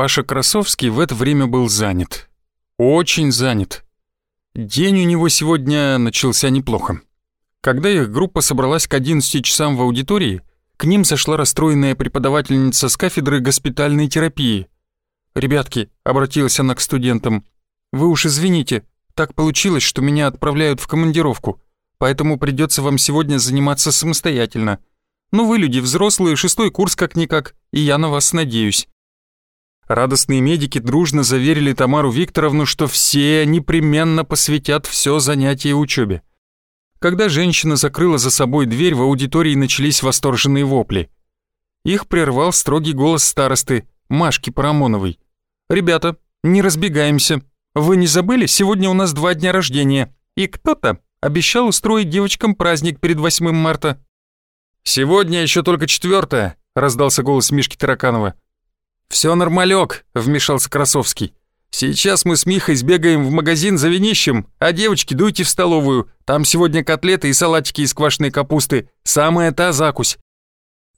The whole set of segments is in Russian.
Паша Красовский в это время был занят. Очень занят. День у него сегодня начался неплохо. Когда их группа собралась к 11 часам в аудитории, к ним зашла расстроенная преподавательница с кафедры госпитальной терапии. «Ребятки», — обратилась она к студентам, — «вы уж извините, так получилось, что меня отправляют в командировку, поэтому придется вам сегодня заниматься самостоятельно. Ну вы люди взрослые, шестой курс как-никак, и я на вас надеюсь». Радостные медики дружно заверили Тамару Викторовну, что все непременно посвятят все занятие учебе. Когда женщина закрыла за собой дверь, в аудитории начались восторженные вопли. Их прервал строгий голос старосты, Машки Парамоновой. «Ребята, не разбегаемся. Вы не забыли, сегодня у нас два дня рождения, и кто-то обещал устроить девочкам праздник перед 8 марта». «Сегодня еще только четвертое», — раздался голос Мишки Тараканова. «Все нормалек», — вмешался Красовский. «Сейчас мы с Михой сбегаем в магазин за винищем, а девочки дуйте в столовую. Там сегодня котлеты и салатики из квашеной капусты. Самая та закусь».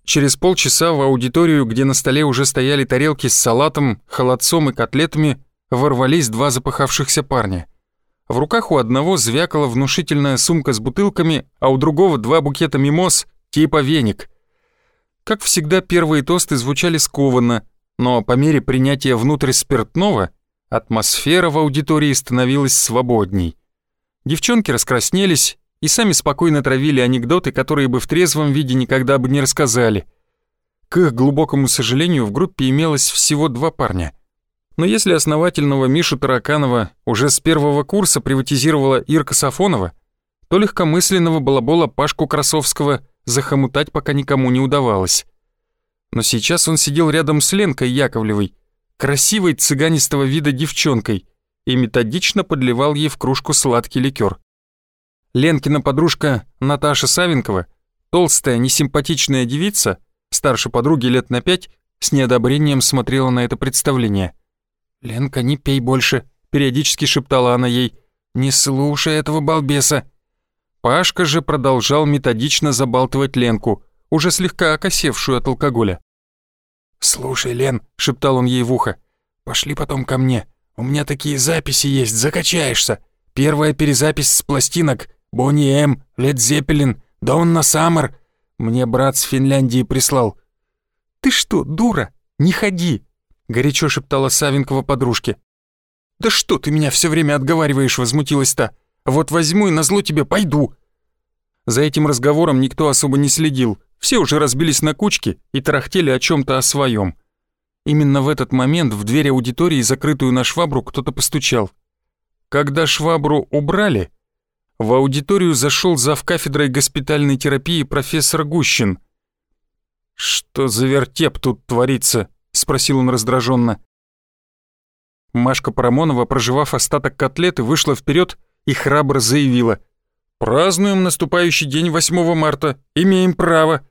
Через полчаса в аудиторию, где на столе уже стояли тарелки с салатом, холодцом и котлетами, ворвались два запыхавшихся парня. В руках у одного звякала внушительная сумка с бутылками, а у другого два букета мимоз, типа веник. Как всегда, первые тосты звучали скованно, но по мере принятия внутрь спиртного атмосфера в аудитории становилась свободней. Девчонки раскраснелись и сами спокойно травили анекдоты, которые бы в трезвом виде никогда бы не рассказали. К их глубокому сожалению, в группе имелось всего два парня. Но если основательного Мишу Тараканова уже с первого курса приватизировала Ирка Сафонова, то легкомысленного балабола Пашку Красовского захомутать пока никому не удавалось но сейчас он сидел рядом с Ленкой Яковлевой, красивой цыганистого вида девчонкой, и методично подливал ей в кружку сладкий ликер. Ленкина подружка Наташа Савенкова, толстая, несимпатичная девица, старше подруги лет на пять, с неодобрением смотрела на это представление. «Ленка, не пей больше», — периодически шептала она ей. «Не слушай этого балбеса». Пашка же продолжал методично забалтывать Ленку — уже слегка окосевшую от алкоголя. «Слушай, Лен», — шептал он ей в ухо, — «пошли потом ко мне. У меня такие записи есть, закачаешься. Первая перезапись с пластинок Бонни М, Лед Зеппелин, Донна Саммер. Мне брат с Финляндии прислал». «Ты что, дура? Не ходи!» — горячо шептала Савенкова подружке. «Да что ты меня все время отговариваешь?» — возмутилась та. «Вот возьму и назло тебе пойду». За этим разговором никто особо не следил, все уже разбились на кучки и тарахтели о чем то о своем. Именно в этот момент в дверь аудитории, закрытую на швабру, кто-то постучал. Когда швабру убрали, в аудиторию зашел зав кафедрой госпитальной терапии профессор Гущин. «Что за вертеп тут творится?» — спросил он раздраженно. Машка Парамонова, проживав остаток котлеты, вышла вперед и храбро заявила. «Празднуем наступающий день 8 марта, имеем право.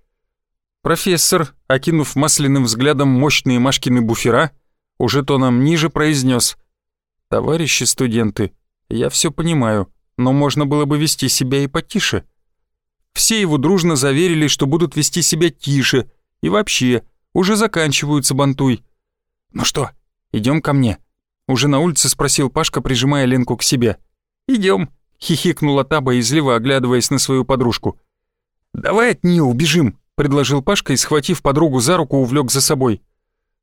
Профессор, окинув масляным взглядом мощные Машкины буфера, уже тоном ниже произнес: «Товарищи студенты, я все понимаю, но можно было бы вести себя и потише». Все его дружно заверили, что будут вести себя тише, и вообще, уже заканчиваются бантуй. «Ну что, идем ко мне?» Уже на улице спросил Пашка, прижимая Ленку к себе. Идем, хихикнула та, боязливо оглядываясь на свою подружку. «Давай от нее убежим», предложил Пашка и, схватив подругу за руку, увлек за собой.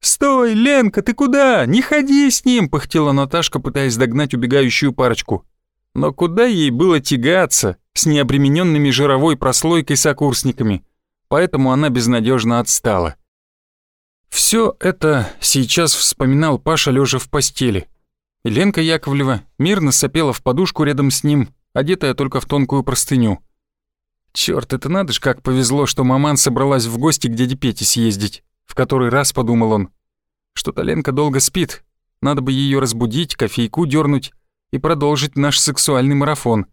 «Стой, Ленка, ты куда? Не ходи с ним!» — пыхтела Наташка, пытаясь догнать убегающую парочку. Но куда ей было тягаться с необремененными жировой прослойкой сокурсниками? Поэтому она безнадежно отстала. Все это сейчас вспоминал Паша, лежа в постели. Ленка Яковлева мирно сопела в подушку рядом с ним, одетая только в тонкую простыню. Черт, это надо ж как повезло, что маман собралась в гости к дяде Пете съездить. В который раз подумал он. Что-то Ленка долго спит. Надо бы ее разбудить, кофейку дернуть и продолжить наш сексуальный марафон.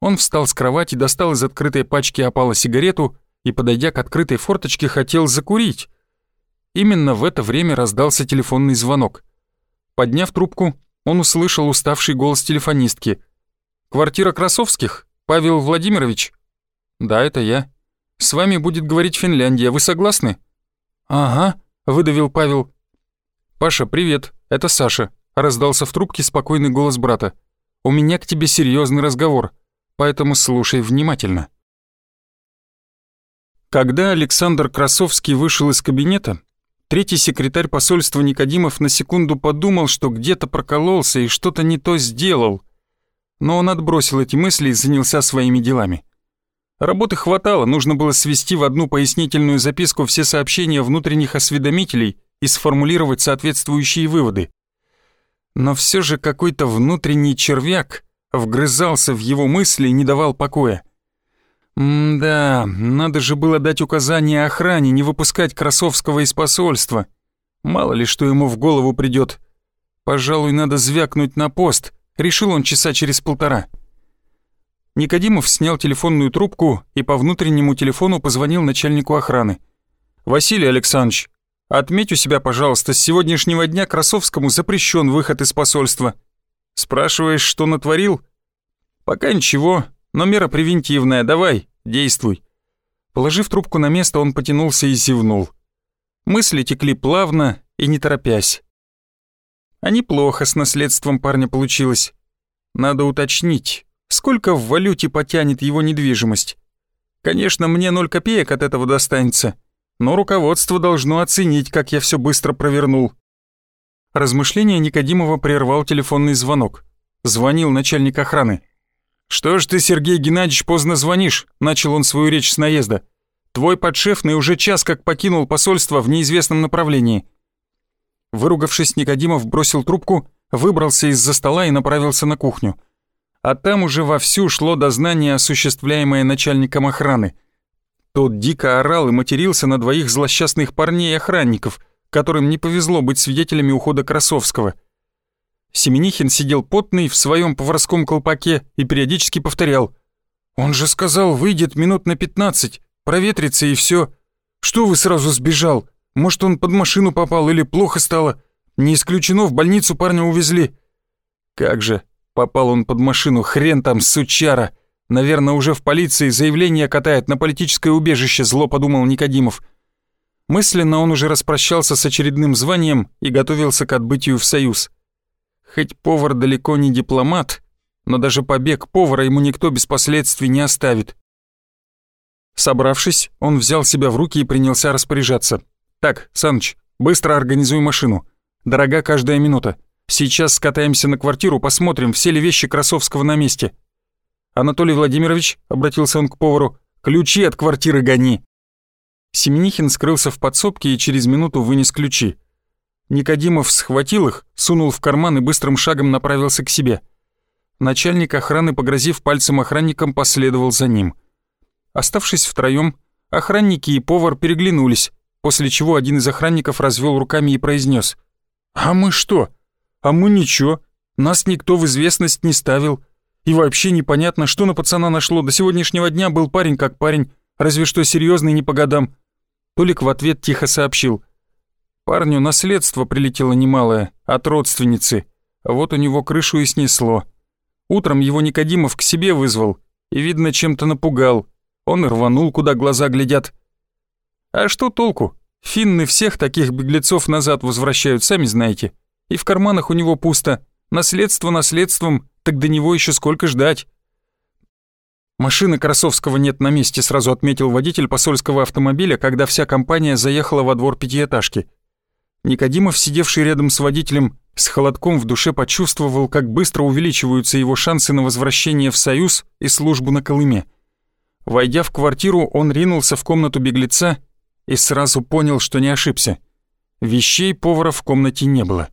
Он встал с кровати, достал из открытой пачки опала сигарету и, подойдя к открытой форточке, хотел закурить. Именно в это время раздался телефонный звонок. Подняв трубку, он услышал уставший голос телефонистки. «Квартира Красовских? Павел Владимирович?» «Да, это я. С вами будет говорить Финляндия, вы согласны?» «Ага», — выдавил Павел. «Паша, привет, это Саша», — раздался в трубке спокойный голос брата. «У меня к тебе серьезный разговор, поэтому слушай внимательно». Когда Александр Красовский вышел из кабинета, третий секретарь посольства Никодимов на секунду подумал, что где-то прокололся и что-то не то сделал. Но он отбросил эти мысли и занялся своими делами. Работы хватало, нужно было свести в одну пояснительную записку все сообщения внутренних осведомителей и сформулировать соответствующие выводы. Но все же какой-то внутренний червяк вгрызался в его мысли и не давал покоя. М-да, надо же было дать указание охране не выпускать Красовского из посольства. Мало ли, что ему в голову придет. Пожалуй, надо звякнуть на пост. Решил он часа через полтора. Никодимов снял телефонную трубку и по внутреннему телефону позвонил начальнику охраны. «Василий Александрович, отметь у себя, пожалуйста, с сегодняшнего дня Красовскому запрещен выход из посольства. Спрашиваешь, что натворил? Пока ничего, но мера превентивная, давай, действуй». Положив трубку на место, он потянулся и зевнул. Мысли текли плавно и не торопясь. А неплохо с наследством парня получилось. Надо уточнить, сколько в валюте потянет его недвижимость. Конечно, мне ноль копеек от этого достанется, но руководство должно оценить, как я все быстро провернул. Размышление Никодимова прервал телефонный звонок. Звонил начальник охраны. «Что ж ты, Сергей Геннадьевич, поздно звонишь?» — начал он свою речь с наезда. «Твой подшефный уже час как покинул посольство в неизвестном направлении». Выругавшись, Никодимов бросил трубку, выбрался из-за стола и направился на кухню. А там уже вовсю шло дознание, осуществляемое начальником охраны. Тот дико орал и матерился на двоих злосчастных парней-охранников, которым не повезло быть свидетелями ухода Красовского — Семенихин сидел потный в своем поварском колпаке и периодически повторял. «Он же сказал, выйдет минут на пятнадцать, проветрится и все. Что вы сразу сбежал? Может, он под машину попал или плохо стало? Не исключено, в больницу парня увезли». «Как же, попал он под машину, хрен там, сучара!» Наверное, уже в полиции заявление катает на политическое убежище, зло подумал Никодимов. Мысленно он уже распрощался с очередным званием и готовился к отбытию в Союз. Хоть повар далеко не дипломат, но даже побег повара ему никто без последствий не оставит. Собравшись, он взял себя в руки и принялся распоряжаться. «Так, Саныч, быстро организуй машину. Дорога каждая минута. Сейчас скатаемся на квартиру, посмотрим, все ли вещи Красовского на месте». «Анатолий Владимирович», — обратился он к повару, — «ключи от квартиры гони». Семенихин скрылся в подсобке и через минуту вынес ключи. Никодимов схватил их, сунул в карман и быстрым шагом направился к себе. Начальник охраны, погрозив пальцем охранникам, последовал за ним. Оставшись втроем, охранники и повар переглянулись, после чего один из охранников развел руками и произнес: «А мы что? А мы ничего. Нас никто в известность не ставил. И вообще непонятно, что на пацана нашло. До сегодняшнего дня был парень как парень, разве что серьезный не по годам». Толик в ответ тихо сообщил – Парню наследство прилетело немалое от родственницы, а вот у него крышу и снесло. Утром его Никодимов к себе вызвал и, видно, чем-то напугал. Он рванул, куда глаза глядят. А что толку? Финны всех таких беглецов назад возвращают, сами знаете. И в карманах у него пусто. Наследство наследством, так до него еще сколько ждать. Машины Красовского нет на месте, сразу отметил водитель посольского автомобиля, когда вся компания заехала во двор пятиэтажки. Никодимов, сидевший рядом с водителем, с холодком в душе почувствовал, как быстро увеличиваются его шансы на возвращение в Союз и службу на Колыме. Войдя в квартиру, он ринулся в комнату беглеца и сразу понял, что не ошибся. Вещей повара в комнате не было.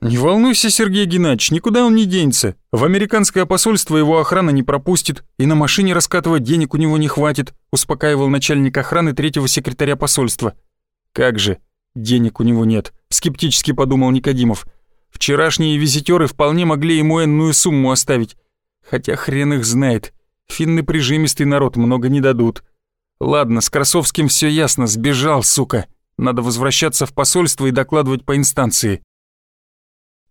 «Не волнуйся, Сергей Геннадьевич, никуда он не денется. В американское посольство его охрана не пропустит, и на машине раскатывать денег у него не хватит», успокаивал начальник охраны третьего секретаря посольства. «Как же, Денег у него нет, скептически подумал Никодимов. Вчерашние визитеры вполне могли ему энную сумму оставить. Хотя хрен их знает. Финны прижимистый народ, много не дадут. Ладно, с Красовским все ясно, сбежал, сука. Надо возвращаться в посольство и докладывать по инстанции.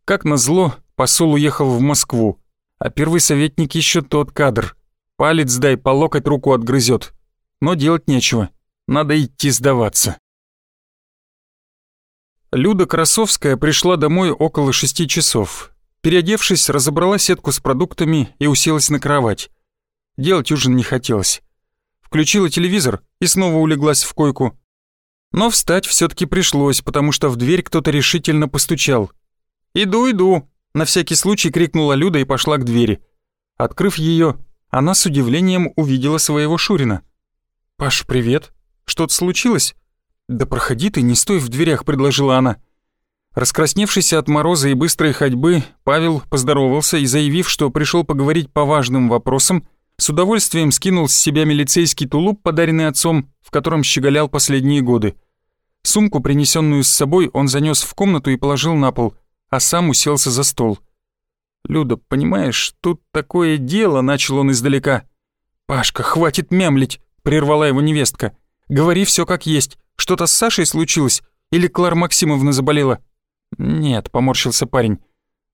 Как назло, посол уехал в Москву, а первый советник еще тот кадр. Палец дай, по локоть руку отгрызет. Но делать нечего, надо идти сдаваться. Люда Красовская пришла домой около шести часов. Переодевшись, разобрала сетку с продуктами и уселась на кровать. Делать ужин не хотелось. Включила телевизор и снова улеглась в койку. Но встать все таки пришлось, потому что в дверь кто-то решительно постучал. «Иду, иду!» — на всякий случай крикнула Люда и пошла к двери. Открыв ее, она с удивлением увидела своего Шурина. «Паш, привет. Что-то случилось?» «Да проходи ты, не стой в дверях», — предложила она. Раскрасневшийся от мороза и быстрой ходьбы, Павел поздоровался и, заявив, что пришел поговорить по важным вопросам, с удовольствием скинул с себя милицейский тулуп, подаренный отцом, в котором щеголял последние годы. Сумку, принесенную с собой, он занес в комнату и положил на пол, а сам уселся за стол. «Люда, понимаешь, тут такое дело», — начал он издалека. «Пашка, хватит мямлить», — прервала его невестка. «Говори все как есть. Что-то с Сашей случилось? Или Клара Максимовна заболела?» «Нет», — поморщился парень.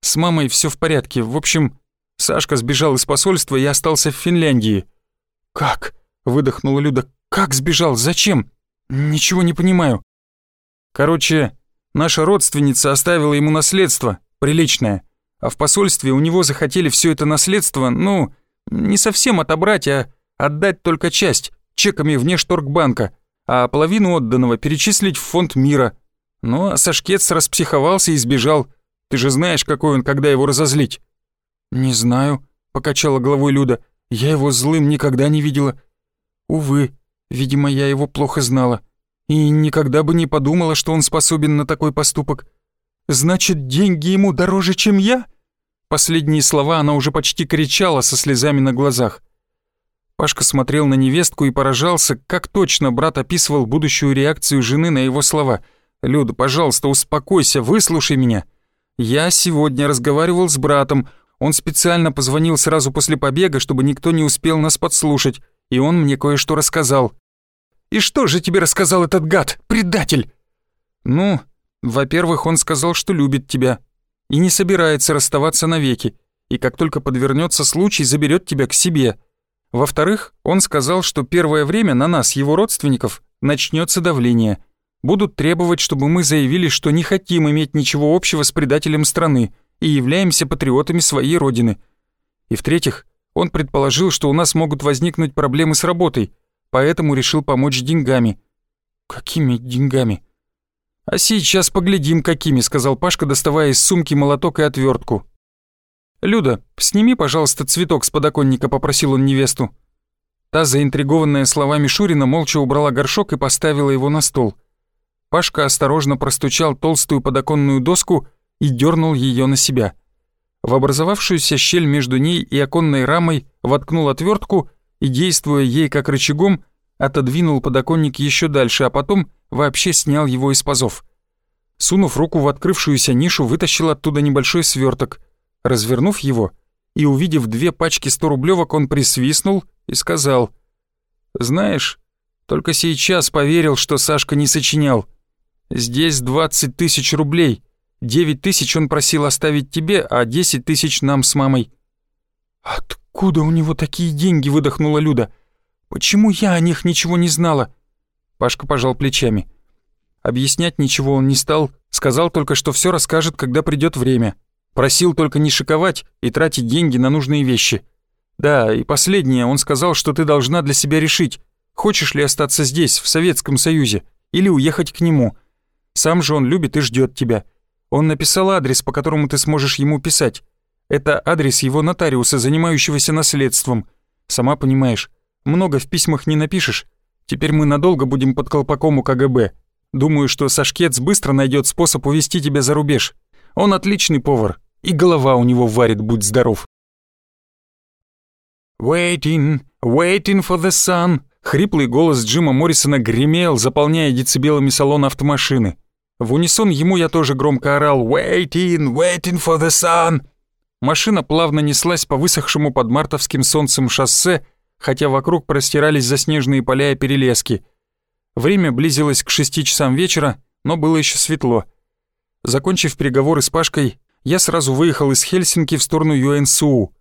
«С мамой все в порядке. В общем, Сашка сбежал из посольства и остался в Финляндии». «Как?» — выдохнула Люда. «Как сбежал? Зачем? Ничего не понимаю». «Короче, наша родственница оставила ему наследство, приличное, а в посольстве у него захотели все это наследство, ну, не совсем отобрать, а отдать только часть, чеками вне шторгбанка а половину отданного перечислить в фонд мира. Ну а Сашкец распсиховался и сбежал. Ты же знаешь, какой он, когда его разозлить». «Не знаю», — покачала головой Люда. «Я его злым никогда не видела. Увы, видимо, я его плохо знала. И никогда бы не подумала, что он способен на такой поступок. Значит, деньги ему дороже, чем я?» Последние слова она уже почти кричала со слезами на глазах. Пашка смотрел на невестку и поражался, как точно брат описывал будущую реакцию жены на его слова. «Люда, пожалуйста, успокойся, выслушай меня. Я сегодня разговаривал с братом, он специально позвонил сразу после побега, чтобы никто не успел нас подслушать, и он мне кое-что рассказал». «И что же тебе рассказал этот гад, предатель?» «Ну, во-первых, он сказал, что любит тебя и не собирается расставаться навеки, и как только подвернется случай, заберет тебя к себе». Во-вторых, он сказал, что первое время на нас, его родственников, начнется давление. Будут требовать, чтобы мы заявили, что не хотим иметь ничего общего с предателем страны и являемся патриотами своей родины. И в-третьих, он предположил, что у нас могут возникнуть проблемы с работой, поэтому решил помочь деньгами. «Какими деньгами?» «А сейчас поглядим, какими», — сказал Пашка, доставая из сумки молоток и отвертку. «Люда, сними, пожалуйста, цветок с подоконника», — попросил он невесту. Та, заинтригованная словами Шурина, молча убрала горшок и поставила его на стол. Пашка осторожно простучал толстую подоконную доску и дернул ее на себя. В образовавшуюся щель между ней и оконной рамой воткнул отвертку и, действуя ей как рычагом, отодвинул подоконник еще дальше, а потом вообще снял его из пазов. Сунув руку в открывшуюся нишу, вытащил оттуда небольшой сверток — Развернув его и увидев две пачки 100 рублевок, он присвистнул и сказал, «Знаешь, только сейчас поверил, что Сашка не сочинял. Здесь 20 тысяч рублей. 9 тысяч он просил оставить тебе, а 10 тысяч нам с мамой». «Откуда у него такие деньги?» — выдохнула Люда. «Почему я о них ничего не знала?» Пашка пожал плечами. Объяснять ничего он не стал, сказал только, что все расскажет, когда придет время. Просил только не шиковать и тратить деньги на нужные вещи. Да, и последнее, он сказал, что ты должна для себя решить, хочешь ли остаться здесь, в Советском Союзе, или уехать к нему. Сам же он любит и ждет тебя. Он написал адрес, по которому ты сможешь ему писать. Это адрес его нотариуса, занимающегося наследством. Сама понимаешь, много в письмах не напишешь. Теперь мы надолго будем под колпаком у КГБ. Думаю, что Сашкец быстро найдет способ увести тебя за рубеж. Он отличный повар, и голова у него варит, будь здоров. «Waiting, waiting for the sun», хриплый голос Джима Моррисона гремел, заполняя децибелами салон автомашины. В унисон ему я тоже громко орал «Waiting, waiting for the sun». Машина плавно неслась по высохшему под мартовским солнцем шоссе, хотя вокруг простирались заснеженные поля и перелески. Время близилось к шести часам вечера, но было еще светло. Закончив переговоры с Пашкой, я сразу выехал из Хельсинки в сторону ЮНСУ.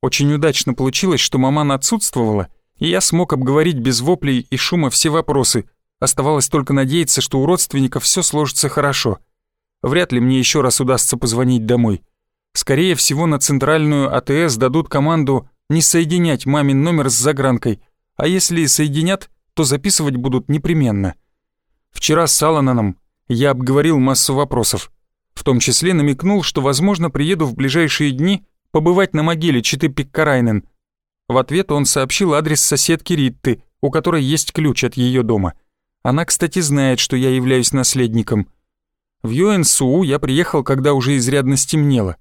Очень удачно получилось, что маман отсутствовала, и я смог обговорить без воплей и шума все вопросы, Оставалось только надеяться, что у родственников все сложится хорошо. Вряд ли мне еще раз удастся позвонить домой. Скорее всего, на центральную АТС дадут команду не соединять мамин номер с загранкой, а если и соединят, то записывать будут непременно. Вчера с Алананом я обговорил массу вопросов, в том числе намекнул, что, возможно, приеду в ближайшие дни побывать на могиле Читы Пиккарайнен. В ответ он сообщил адрес соседки Ритты, у которой есть ключ от ее дома. Она, кстати, знает, что я являюсь наследником. В ЮНСУ я приехал, когда уже изрядно стемнело.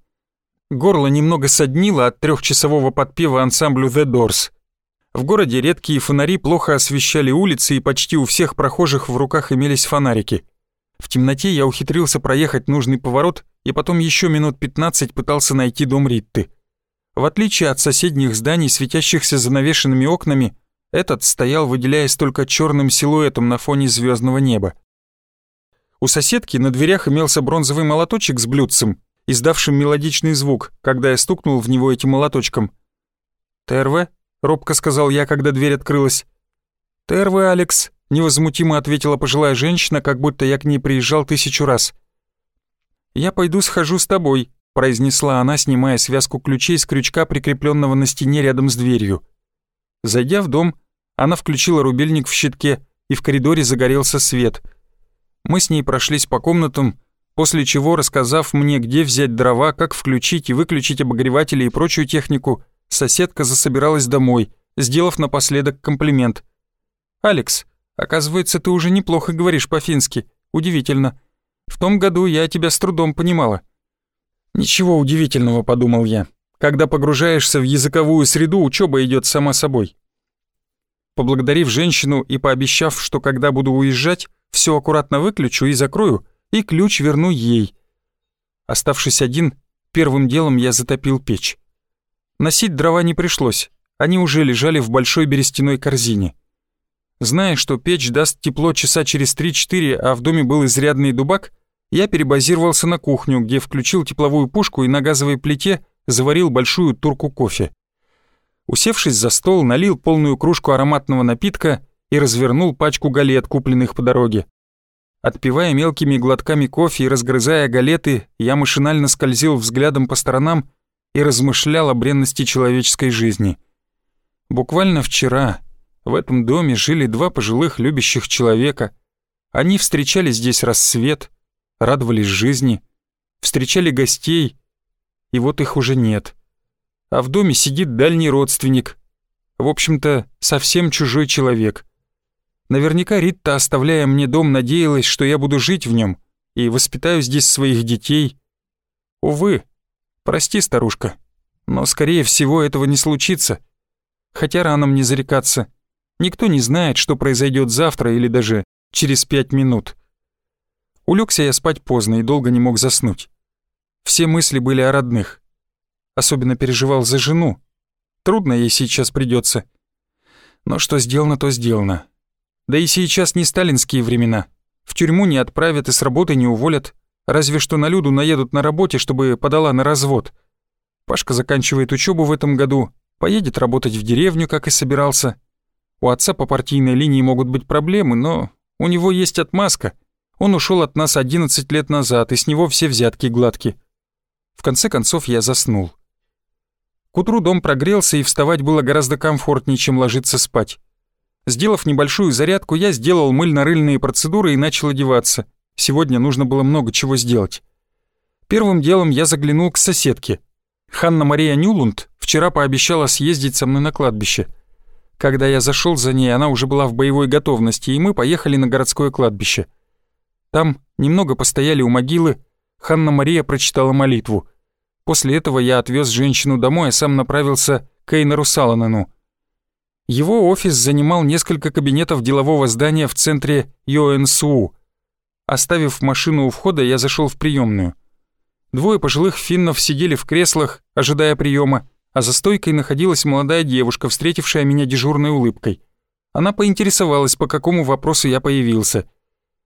Горло немного соднило от трехчасового подпева ансамблю The Doors. В городе редкие фонари плохо освещали улицы, и почти у всех прохожих в руках имелись фонарики. В темноте я ухитрился проехать нужный поворот и потом еще минут 15 пытался найти дом Ритты. В отличие от соседних зданий, светящихся занавешенными окнами, этот стоял, выделяясь только черным силуэтом на фоне звездного неба. У соседки на дверях имелся бронзовый молоточек с блюдцем, издавшим мелодичный звук, когда я стукнул в него этим молоточком. «Терве?» — робко сказал я, когда дверь открылась. «Терве, Алекс», — невозмутимо ответила пожилая женщина, как будто я к ней приезжал тысячу раз. «Я пойду схожу с тобой», — произнесла она, снимая связку ключей с крючка, прикрепленного на стене рядом с дверью. Зайдя в дом, она включила рубильник в щитке, и в коридоре загорелся свет. Мы с ней прошлись по комнатам, после чего, рассказав мне, где взять дрова, как включить и выключить обогреватели и прочую технику, соседка засобиралась домой, сделав напоследок комплимент. «Алекс, оказывается, ты уже неплохо говоришь по-фински. Удивительно. В том году я тебя с трудом понимала». «Ничего удивительного», — подумал я. «Когда погружаешься в языковую среду, учеба идет сама собой». Поблагодарив женщину и пообещав, что когда буду уезжать, все аккуратно выключу и закрою, и ключ верну ей. Оставшись один, первым делом я затопил печь. Носить дрова не пришлось, они уже лежали в большой берестяной корзине. Зная, что печь даст тепло часа через 3-4, а в доме был изрядный дубак, я перебазировался на кухню, где включил тепловую пушку и на газовой плите заварил большую турку кофе. Усевшись за стол, налил полную кружку ароматного напитка и развернул пачку галет, купленных по дороге. Отпивая мелкими глотками кофе и разгрызая галеты, я машинально скользил взглядом по сторонам и размышлял о бренности человеческой жизни. Буквально вчера в этом доме жили два пожилых любящих человека. Они встречали здесь рассвет, радовались жизни, встречали гостей, и вот их уже нет. А в доме сидит дальний родственник, в общем-то, совсем чужой человек — Наверняка Ритта, оставляя мне дом, надеялась, что я буду жить в нем и воспитаю здесь своих детей. Увы, прости, старушка, но, скорее всего, этого не случится. Хотя рано мне зарекаться. Никто не знает, что произойдет завтра или даже через пять минут. Улегся я спать поздно и долго не мог заснуть. Все мысли были о родных. Особенно переживал за жену. Трудно ей сейчас придется. Но что сделано, то сделано. Да и сейчас не сталинские времена. В тюрьму не отправят и с работы не уволят. Разве что на Люду наедут на работе, чтобы подала на развод. Пашка заканчивает учебу в этом году, поедет работать в деревню, как и собирался. У отца по партийной линии могут быть проблемы, но у него есть отмазка. Он ушел от нас 11 лет назад, и с него все взятки гладки. В конце концов я заснул. К утру дом прогрелся, и вставать было гораздо комфортнее, чем ложиться спать. Сделав небольшую зарядку, я сделал мыльно-рыльные процедуры и начал одеваться. Сегодня нужно было много чего сделать. Первым делом я заглянул к соседке. Ханна-Мария Нюлунд вчера пообещала съездить со мной на кладбище. Когда я зашел за ней, она уже была в боевой готовности, и мы поехали на городское кладбище. Там немного постояли у могилы, Ханна-Мария прочитала молитву. После этого я отвез женщину домой, а сам направился к Эйнару Саланану. Его офис занимал несколько кабинетов делового здания в центре ЙОНСУ. Оставив машину у входа, я зашел в приемную. Двое пожилых финнов сидели в креслах, ожидая приема, а за стойкой находилась молодая девушка, встретившая меня дежурной улыбкой. Она поинтересовалась, по какому вопросу я появился.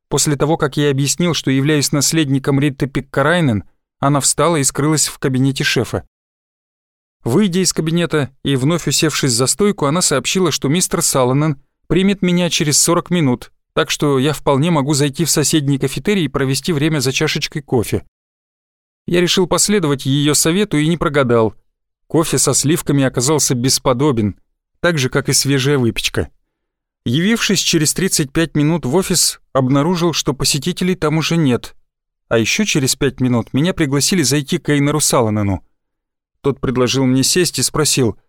После того, как я объяснил, что являюсь наследником Ритты Пиккарайнен, она встала и скрылась в кабинете шефа. Выйдя из кабинета и вновь усевшись за стойку, она сообщила, что мистер Саланен примет меня через 40 минут, так что я вполне могу зайти в соседний кафетерий и провести время за чашечкой кофе. Я решил последовать ее совету и не прогадал. Кофе со сливками оказался бесподобен, так же, как и свежая выпечка. Явившись через 35 минут в офис, обнаружил, что посетителей там уже нет. А еще через 5 минут меня пригласили зайти к Эйнеру Саланену. Тот предложил мне сесть и спросил,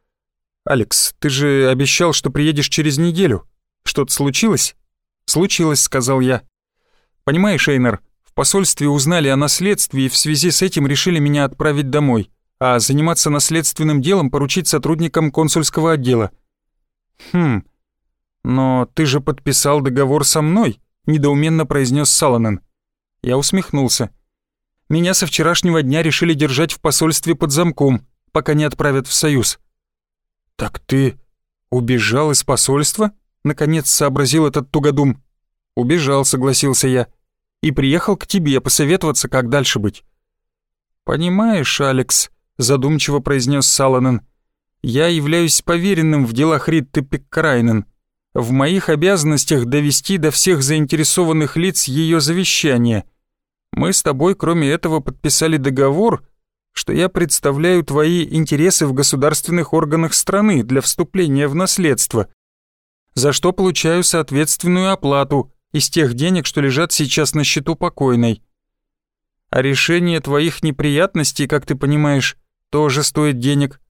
«Алекс, ты же обещал, что приедешь через неделю. Что-то случилось?» «Случилось», — сказал я. «Понимаешь, Эйнер, в посольстве узнали о наследстве и в связи с этим решили меня отправить домой, а заниматься наследственным делом поручить сотрудникам консульского отдела». «Хм, но ты же подписал договор со мной», — недоуменно произнес Саланен. Я усмехнулся. «Меня со вчерашнего дня решили держать в посольстве под замком, пока не отправят в Союз». «Так ты убежал из посольства?» Наконец сообразил этот тугодум. «Убежал», — согласился я. «И приехал к тебе посоветоваться, как дальше быть». «Понимаешь, Алекс», — задумчиво произнес Саланен, «я являюсь поверенным в делах Ритты Пиккрайнен. В моих обязанностях довести до всех заинтересованных лиц ее завещание. Мы с тобой, кроме этого, подписали договор, что я представляю твои интересы в государственных органах страны для вступления в наследство за что получаю соответственную оплату из тех денег, что лежат сейчас на счету покойной. А решение твоих неприятностей, как ты понимаешь, тоже стоит денег.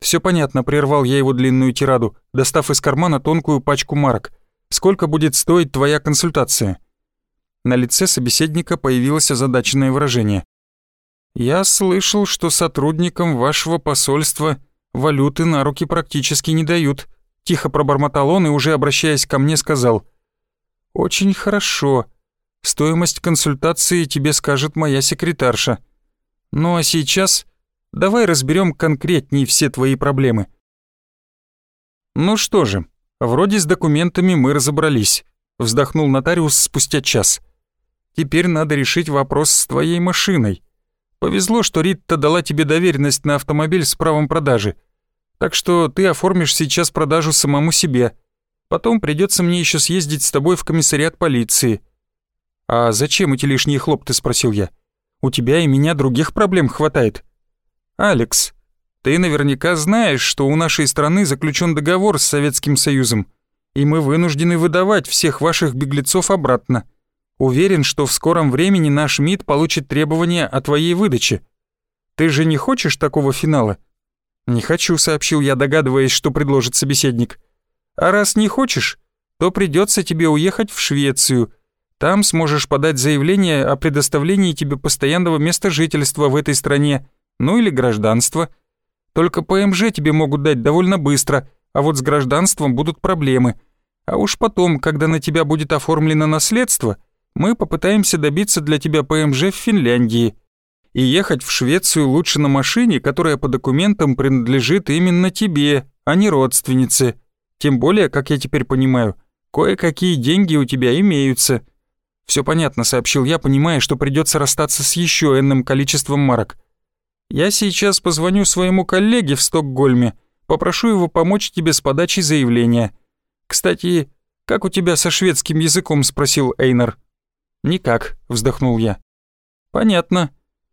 Все понятно, прервал я его длинную тираду, достав из кармана тонкую пачку марок. Сколько будет стоить твоя консультация? На лице собеседника появилось озадаченное выражение. «Я слышал, что сотрудникам вашего посольства валюты на руки практически не дают», Тихо пробормотал он и, уже обращаясь ко мне, сказал. «Очень хорошо. Стоимость консультации тебе скажет моя секретарша. Ну а сейчас давай разберем конкретнее все твои проблемы». «Ну что же, вроде с документами мы разобрались», — вздохнул нотариус спустя час. «Теперь надо решить вопрос с твоей машиной. Повезло, что Ритта дала тебе доверенность на автомобиль с правом продажи. Так что ты оформишь сейчас продажу самому себе. Потом придется мне еще съездить с тобой в комиссариат полиции». «А зачем эти лишние хлопты?» — спросил я. «У тебя и меня других проблем хватает». «Алекс, ты наверняка знаешь, что у нашей страны заключен договор с Советским Союзом, и мы вынуждены выдавать всех ваших беглецов обратно. Уверен, что в скором времени наш МИД получит требования о твоей выдаче. Ты же не хочешь такого финала?» «Не хочу», — сообщил я, догадываясь, что предложит собеседник. «А раз не хочешь, то придется тебе уехать в Швецию. Там сможешь подать заявление о предоставлении тебе постоянного места жительства в этой стране, ну или гражданства. Только ПМЖ тебе могут дать довольно быстро, а вот с гражданством будут проблемы. А уж потом, когда на тебя будет оформлено наследство, мы попытаемся добиться для тебя ПМЖ в Финляндии» и ехать в Швецию лучше на машине, которая по документам принадлежит именно тебе, а не родственнице. Тем более, как я теперь понимаю, кое-какие деньги у тебя имеются. Все понятно, сообщил я, понимая, что придется расстаться с еще энным количеством марок. Я сейчас позвоню своему коллеге в Стокгольме, попрошу его помочь тебе с подачей заявления. Кстати, как у тебя со шведским языком, спросил Эйнар. Никак, вздохнул я. Понятно.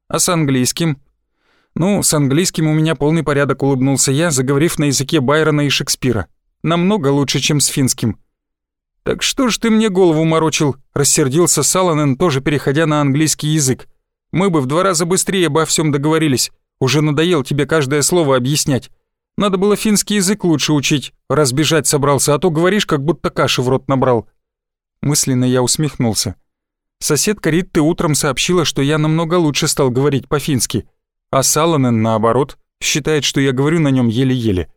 А с английским? Ну, с английским у меня полный порядок, улыбнулся я, заговорив на языке Байрона и Шекспира. Намного лучше, чем с финским. «Так что ж ты мне голову морочил?» — рассердился Саланен, тоже переходя на английский язык. «Мы бы в два раза быстрее обо всем договорились. Уже надоел тебе каждое слово объяснять. Надо было финский язык лучше учить, разбежать собрался, а то говоришь, как будто каши в рот набрал». Мысленно я усмехнулся. Соседка Ритты утром сообщила, что я намного лучше стал говорить по-фински, а Саланен, наоборот, считает, что я говорю на нем еле-еле.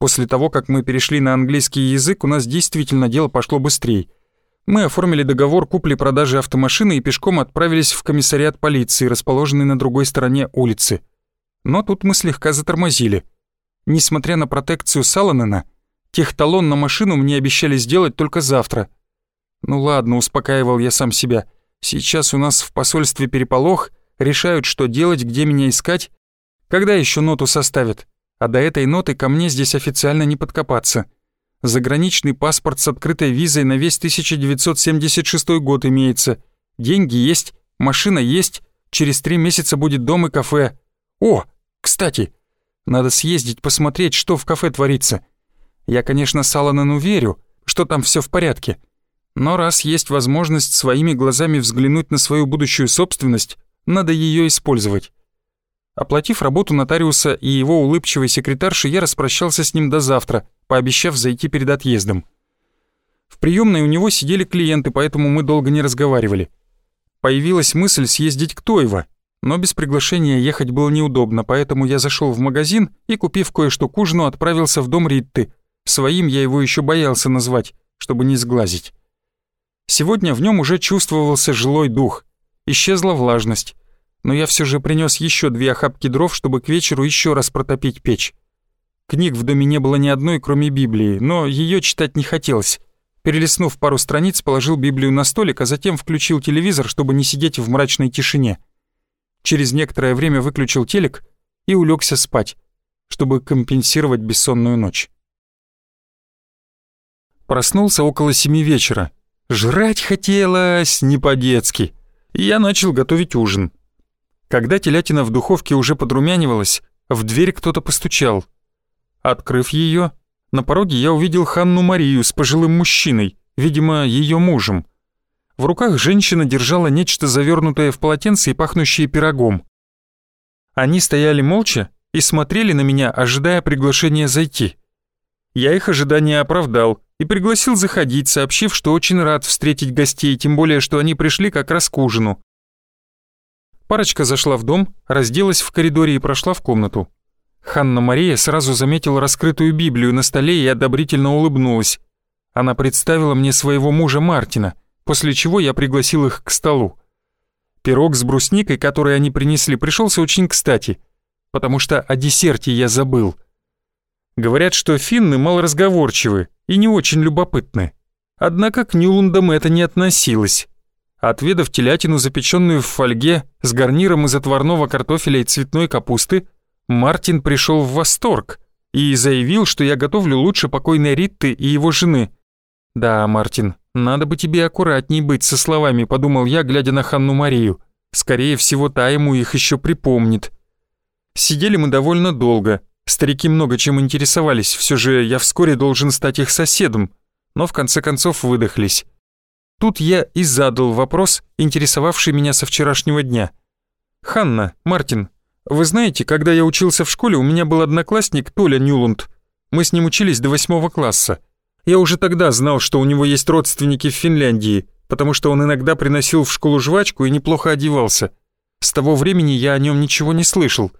После того, как мы перешли на английский язык, у нас действительно дело пошло быстрее. Мы оформили договор купли-продажи автомашины и пешком отправились в комиссариат полиции, расположенный на другой стороне улицы. Но тут мы слегка затормозили. Несмотря на протекцию Саланена, техталон на машину мне обещали сделать только завтра, «Ну ладно», — успокаивал я сам себя. «Сейчас у нас в посольстве переполох, решают, что делать, где меня искать. Когда еще ноту составят? А до этой ноты ко мне здесь официально не подкопаться. Заграничный паспорт с открытой визой на весь 1976 год имеется. Деньги есть, машина есть, через три месяца будет дом и кафе. О, кстати, надо съездить посмотреть, что в кафе творится. Я, конечно, Саланану верю, что там все в порядке. Но раз есть возможность своими глазами взглянуть на свою будущую собственность, надо ее использовать. Оплатив работу нотариуса и его улыбчивой секретарши, я распрощался с ним до завтра, пообещав зайти перед отъездом. В приемной у него сидели клиенты, поэтому мы долго не разговаривали. Появилась мысль съездить к Тойво, но без приглашения ехать было неудобно, поэтому я зашел в магазин и, купив кое-что к ужину, отправился в дом Ритты. Своим я его еще боялся назвать, чтобы не сглазить. Сегодня в нем уже чувствовался жилой дух. Исчезла влажность. Но я все же принес еще две охапки дров, чтобы к вечеру еще раз протопить печь. Книг в доме не было ни одной, кроме Библии, но ее читать не хотелось. Перелистнув пару страниц, положил Библию на столик, а затем включил телевизор, чтобы не сидеть в мрачной тишине. Через некоторое время выключил телек и улегся спать, чтобы компенсировать бессонную ночь. Проснулся около семи вечера. Жрать хотелось не по-детски. И я начал готовить ужин. Когда телятина в духовке уже подрумянивалась, в дверь кто-то постучал. Открыв ее, на пороге я увидел Ханну Марию с пожилым мужчиной, видимо, ее мужем. В руках женщина держала нечто завернутое в полотенце и пахнущее пирогом. Они стояли молча и смотрели на меня, ожидая приглашения зайти. Я их ожидания оправдал и пригласил заходить, сообщив, что очень рад встретить гостей, тем более, что они пришли как раз к ужину. Парочка зашла в дом, разделась в коридоре и прошла в комнату. Ханна-Мария сразу заметила раскрытую Библию на столе и одобрительно улыбнулась. Она представила мне своего мужа Мартина — после чего я пригласил их к столу. Пирог с брусникой, который они принесли, пришелся очень кстати, потому что о десерте я забыл. Говорят, что финны малоразговорчивы и не очень любопытны. Однако к Нюлундам это не относилось. Отведав телятину, запеченную в фольге, с гарниром из отварного картофеля и цветной капусты, Мартин пришел в восторг и заявил, что я готовлю лучше покойной Ритты и его жены. Да, Мартин, «Надо бы тебе аккуратней быть со словами», — подумал я, глядя на Ханну Марию. «Скорее всего, та ему их еще припомнит». Сидели мы довольно долго. Старики много чем интересовались, все же я вскоре должен стать их соседом, но в конце концов выдохлись. Тут я и задал вопрос, интересовавший меня со вчерашнего дня. «Ханна, Мартин, вы знаете, когда я учился в школе, у меня был одноклассник Толя Нюлунд. Мы с ним учились до восьмого класса. Я уже тогда знал, что у него есть родственники в Финляндии, потому что он иногда приносил в школу жвачку и неплохо одевался. С того времени я о нем ничего не слышал.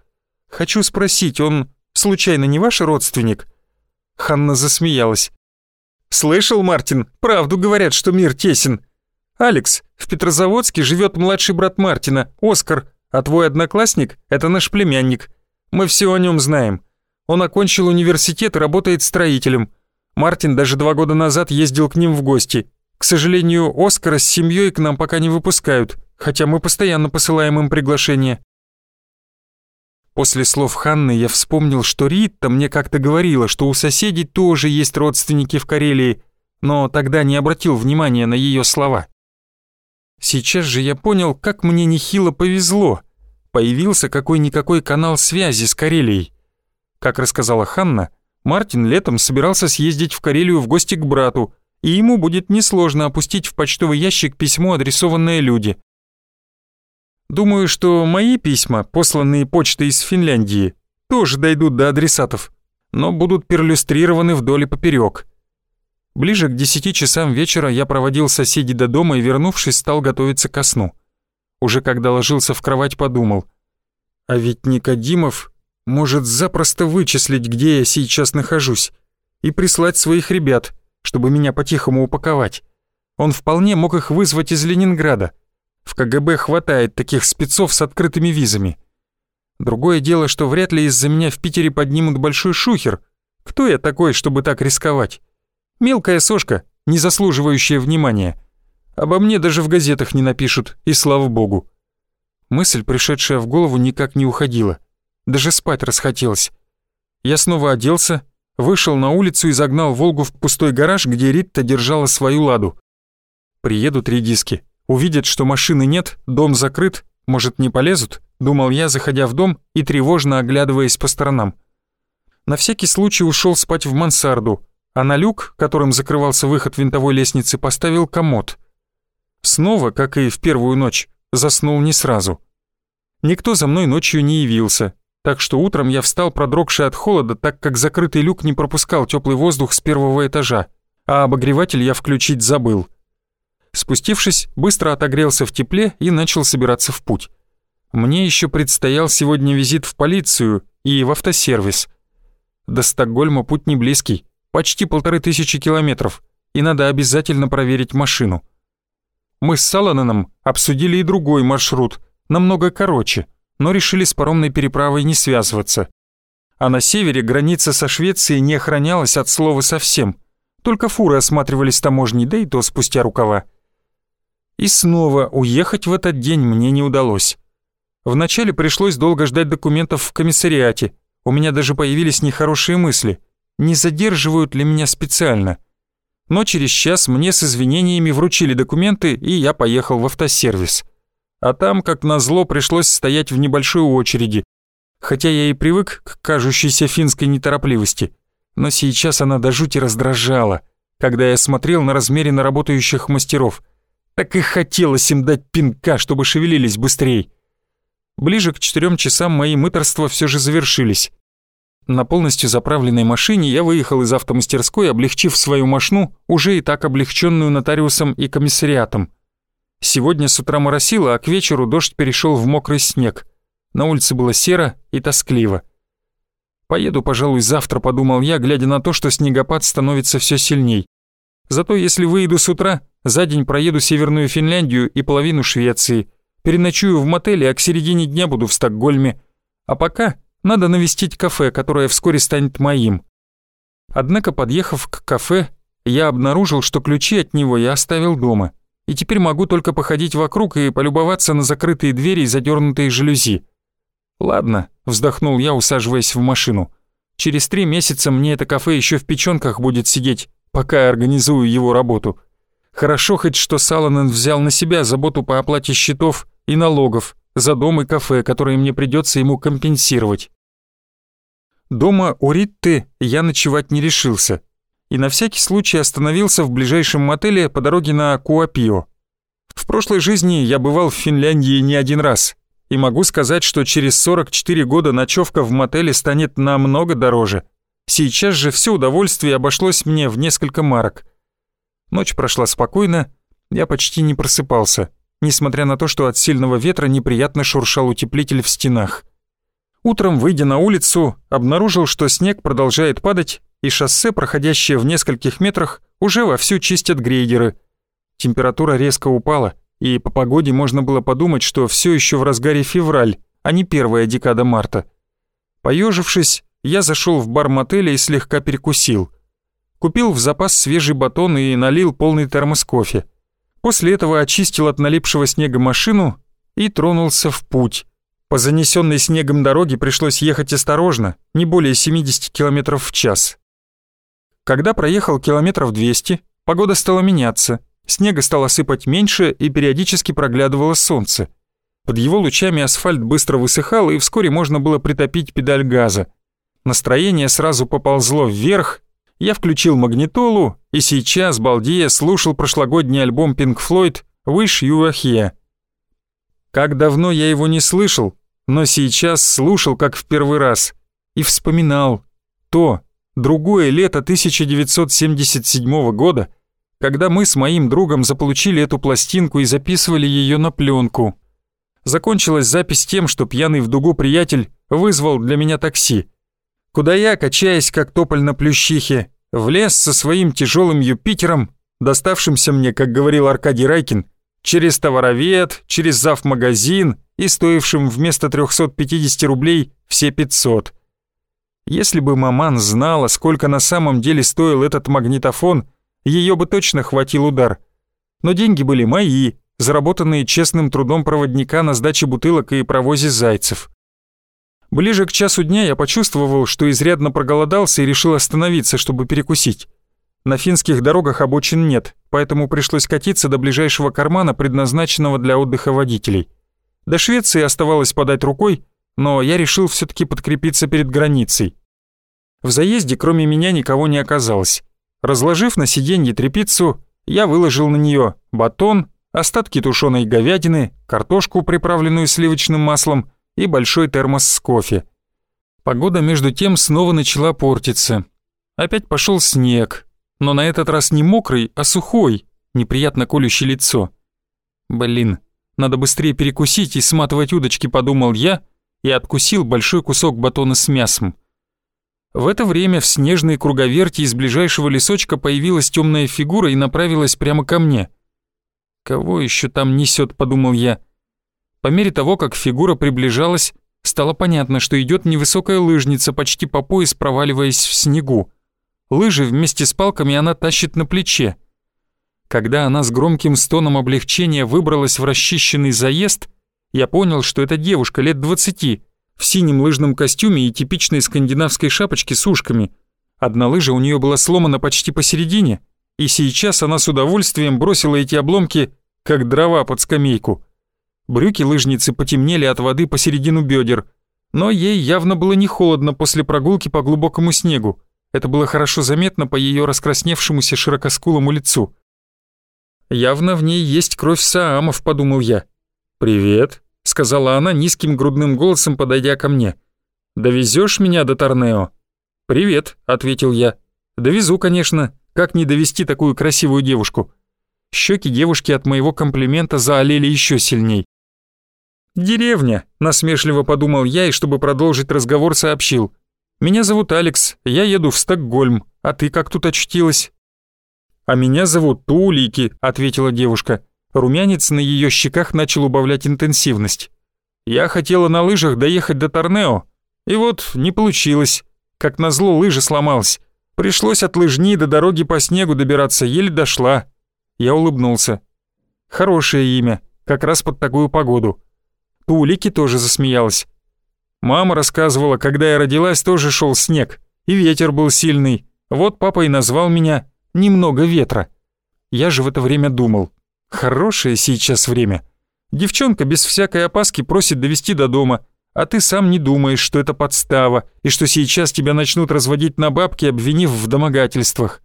Хочу спросить, он случайно не ваш родственник?» Ханна засмеялась. «Слышал, Мартин, правду говорят, что мир тесен. Алекс, в Петрозаводске живет младший брат Мартина, Оскар, а твой одноклассник — это наш племянник. Мы все о нем знаем. Он окончил университет и работает строителем. Мартин даже два года назад ездил к ним в гости. К сожалению, Оскара с семьей к нам пока не выпускают, хотя мы постоянно посылаем им приглашения. После слов Ханны я вспомнил, что Ритта мне как-то говорила, что у соседей тоже есть родственники в Карелии, но тогда не обратил внимания на ее слова. Сейчас же я понял, как мне нехило повезло. Появился какой-никакой канал связи с Карелией. Как рассказала Ханна, Мартин летом собирался съездить в Карелию в гости к брату, и ему будет несложно опустить в почтовый ящик письмо, адресованное люди. Думаю, что мои письма, посланные почтой из Финляндии, тоже дойдут до адресатов, но будут перлюстрированы вдоль и поперек. Ближе к десяти часам вечера я проводил соседей до дома и, вернувшись, стал готовиться ко сну. Уже когда ложился в кровать, подумал, а ведь Никодимов может запросто вычислить, где я сейчас нахожусь, и прислать своих ребят, чтобы меня по-тихому упаковать. Он вполне мог их вызвать из Ленинграда. В КГБ хватает таких спецов с открытыми визами. Другое дело, что вряд ли из-за меня в Питере поднимут большой шухер. Кто я такой, чтобы так рисковать? Мелкая сошка, не заслуживающая внимания. Обо мне даже в газетах не напишут, и слава богу. Мысль, пришедшая в голову, никак не уходила даже спать расхотелось. Я снова оделся, вышел на улицу и загнал «Волгу» в пустой гараж, где Ритта держала свою «Ладу». Приедут редиски, увидят, что машины нет, дом закрыт, может, не полезут, думал я, заходя в дом и тревожно оглядываясь по сторонам. На всякий случай ушел спать в мансарду, а на люк, которым закрывался выход винтовой лестницы, поставил комод. Снова, как и в первую ночь, заснул не сразу. Никто за мной ночью не явился, так что утром я встал продрогший от холода, так как закрытый люк не пропускал теплый воздух с первого этажа, а обогреватель я включить забыл. Спустившись, быстро отогрелся в тепле и начал собираться в путь. Мне еще предстоял сегодня визит в полицию и в автосервис. До Стокгольма путь не близкий, почти полторы тысячи километров, и надо обязательно проверить машину. Мы с Салананом обсудили и другой маршрут, намного короче, но решили с паромной переправой не связываться. А на севере граница со Швецией не охранялась от слова совсем, только фуры осматривались таможней, да и то спустя рукава. И снова уехать в этот день мне не удалось. Вначале пришлось долго ждать документов в комиссариате. У меня даже появились нехорошие мысли. Не задерживают ли меня специально? Но через час мне с извинениями вручили документы, и я поехал в автосервис. А там, как назло, пришлось стоять в небольшой очереди. Хотя я и привык к кажущейся финской неторопливости. Но сейчас она до жути раздражала, когда я смотрел на размеренно работающих мастеров – так и хотелось им дать пинка, чтобы шевелились быстрее. Ближе к четырем часам мои мыторства все же завершились. На полностью заправленной машине я выехал из автомастерской, облегчив свою машину, уже и так облегченную нотариусом и комиссариатом. Сегодня с утра моросило, а к вечеру дождь перешел в мокрый снег. На улице было серо и тоскливо. «Поеду, пожалуй, завтра», — подумал я, глядя на то, что снегопад становится все сильней. Зато если выйду с утра, за день проеду Северную Финляндию и половину Швеции. Переночую в мотеле, а к середине дня буду в Стокгольме. А пока надо навестить кафе, которое вскоре станет моим. Однако, подъехав к кафе, я обнаружил, что ключи от него я оставил дома. И теперь могу только походить вокруг и полюбоваться на закрытые двери и задернутые жалюзи. «Ладно», — вздохнул я, усаживаясь в машину. «Через три месяца мне это кафе еще в печенках будет сидеть, пока я организую его работу. Хорошо хоть, что Саланен взял на себя заботу по оплате счетов и налогов за дом и кафе, которые мне придется ему компенсировать. Дома у Ритты я ночевать не решился и на всякий случай остановился в ближайшем мотеле по дороге на Куапио. В прошлой жизни я бывал в Финляндии не один раз, и могу сказать, что через 44 года ночевка в мотеле станет намного дороже – Сейчас же все удовольствие обошлось мне в несколько марок. Ночь прошла спокойно, я почти не просыпался, несмотря на то, что от сильного ветра неприятно шуршал утеплитель в стенах. Утром, выйдя на улицу, обнаружил, что снег продолжает падать, и шоссе, проходящее в нескольких метрах, уже вовсю чистят грейдеры. Температура резко упала, и по погоде можно было подумать, что все еще в разгаре февраль, а не первая декада марта. Поежившись, я зашел в бар мотеля и слегка перекусил. Купил в запас свежий батон и налил полный термос кофе. После этого очистил от налипшего снега машину и тронулся в путь. По занесенной снегом дороге пришлось ехать осторожно, не более 70 км в час. Когда проехал километров 200, погода стала меняться, снега стало сыпать меньше и периодически проглядывало солнце. Под его лучами асфальт быстро высыхал, и вскоре можно было притопить педаль газа. Настроение сразу поползло вверх, я включил магнитолу и сейчас, балдея, слушал прошлогодний альбом Pink Floyd «Wish You Were Here». Как давно я его не слышал, но сейчас слушал как в первый раз и вспоминал то, другое лето 1977 года, когда мы с моим другом заполучили эту пластинку и записывали ее на пленку. Закончилась запись тем, что пьяный в дугу приятель вызвал для меня такси куда я, качаясь как тополь на плющихе, влез со своим тяжелым Юпитером, доставшимся мне, как говорил Аркадий Райкин, через товаровед, через завмагазин и стоившим вместо 350 рублей все 500. Если бы маман знала, сколько на самом деле стоил этот магнитофон, ее бы точно хватил удар. Но деньги были мои, заработанные честным трудом проводника на сдаче бутылок и провозе зайцев. Ближе к часу дня я почувствовал, что изрядно проголодался и решил остановиться, чтобы перекусить. На финских дорогах обочин нет, поэтому пришлось катиться до ближайшего кармана, предназначенного для отдыха водителей. До Швеции оставалось подать рукой, но я решил все таки подкрепиться перед границей. В заезде кроме меня никого не оказалось. Разложив на сиденье трепицу, я выложил на нее батон, остатки тушеной говядины, картошку, приправленную сливочным маслом, и большой термос с кофе. Погода между тем снова начала портиться. Опять пошел снег, но на этот раз не мокрый, а сухой, неприятно колющий лицо. Блин, надо быстрее перекусить и сматывать удочки, подумал я, и откусил большой кусок батона с мясом. В это время в снежной круговерти из ближайшего лесочка появилась темная фигура и направилась прямо ко мне. «Кого еще там несет?» — подумал я. По мере того, как фигура приближалась, стало понятно, что идет невысокая лыжница, почти по пояс проваливаясь в снегу. Лыжи вместе с палками она тащит на плече. Когда она с громким стоном облегчения выбралась в расчищенный заезд, я понял, что это девушка лет двадцати, в синем лыжном костюме и типичной скандинавской шапочке с ушками. Одна лыжа у нее была сломана почти посередине, и сейчас она с удовольствием бросила эти обломки, как дрова под скамейку. Брюки лыжницы потемнели от воды посередину бедер, но ей явно было не холодно после прогулки по глубокому снегу. Это было хорошо заметно по ее раскрасневшемуся широкоскулому лицу. «Явно в ней есть кровь Саамов», — подумал я. «Привет», — сказала она низким грудным голосом, подойдя ко мне. «Довезешь меня до Торнео?» «Привет», — ответил я. «Довезу, конечно. Как не довести такую красивую девушку?» Щеки девушки от моего комплимента заолели еще сильней. «Деревня», — насмешливо подумал я и, чтобы продолжить разговор, сообщил. «Меня зовут Алекс, я еду в Стокгольм, а ты как тут очутилась?» «А меня зовут Тулики», — ответила девушка. Румянец на ее щеках начал убавлять интенсивность. «Я хотела на лыжах доехать до Торнео, и вот не получилось. Как назло лыжа сломалась. Пришлось от лыжни до дороги по снегу добираться, еле дошла». Я улыбнулся. «Хорошее имя, как раз под такую погоду». Тулики тоже засмеялась. Мама рассказывала, когда я родилась, тоже шел снег, и ветер был сильный. Вот папа и назвал меня «немного ветра». Я же в это время думал, хорошее сейчас время. Девчонка без всякой опаски просит довести до дома, а ты сам не думаешь, что это подстава, и что сейчас тебя начнут разводить на бабки, обвинив в домогательствах.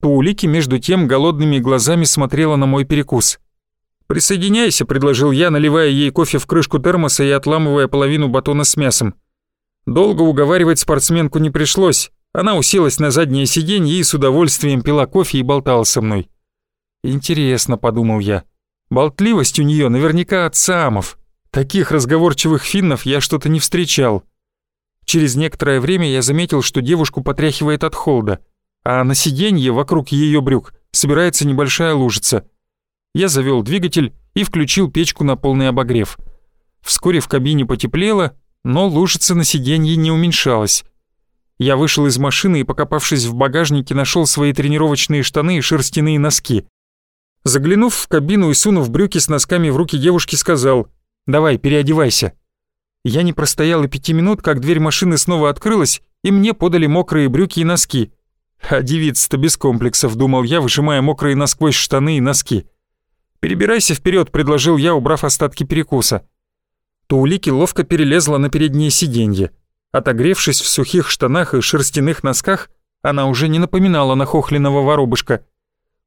Тулики между тем голодными глазами смотрела на мой перекус. «Присоединяйся», — предложил я, наливая ей кофе в крышку термоса и отламывая половину батона с мясом. Долго уговаривать спортсменку не пришлось. Она уселась на заднее сиденье и с удовольствием пила кофе и болтала со мной. «Интересно», — подумал я. «Болтливость у нее наверняка от самов. Таких разговорчивых финнов я что-то не встречал». Через некоторое время я заметил, что девушку потряхивает от холода, а на сиденье вокруг ее брюк собирается небольшая лужица — я завел двигатель и включил печку на полный обогрев. Вскоре в кабине потеплело, но лужица на сиденье не уменьшалась. Я вышел из машины и, покопавшись в багажнике, нашел свои тренировочные штаны и шерстяные носки. Заглянув в кабину и сунув брюки с носками в руки девушки, сказал «Давай, переодевайся». Я не простоял и пяти минут, как дверь машины снова открылась, и мне подали мокрые брюки и носки. А девица-то без комплексов, думал я, выжимая мокрые насквозь штаны и носки. «Перебирайся вперед», — предложил я, убрав остатки перекуса. Туулики ловко перелезла на переднее сиденье. Отогревшись в сухих штанах и шерстяных носках, она уже не напоминала нахохленного воробушка.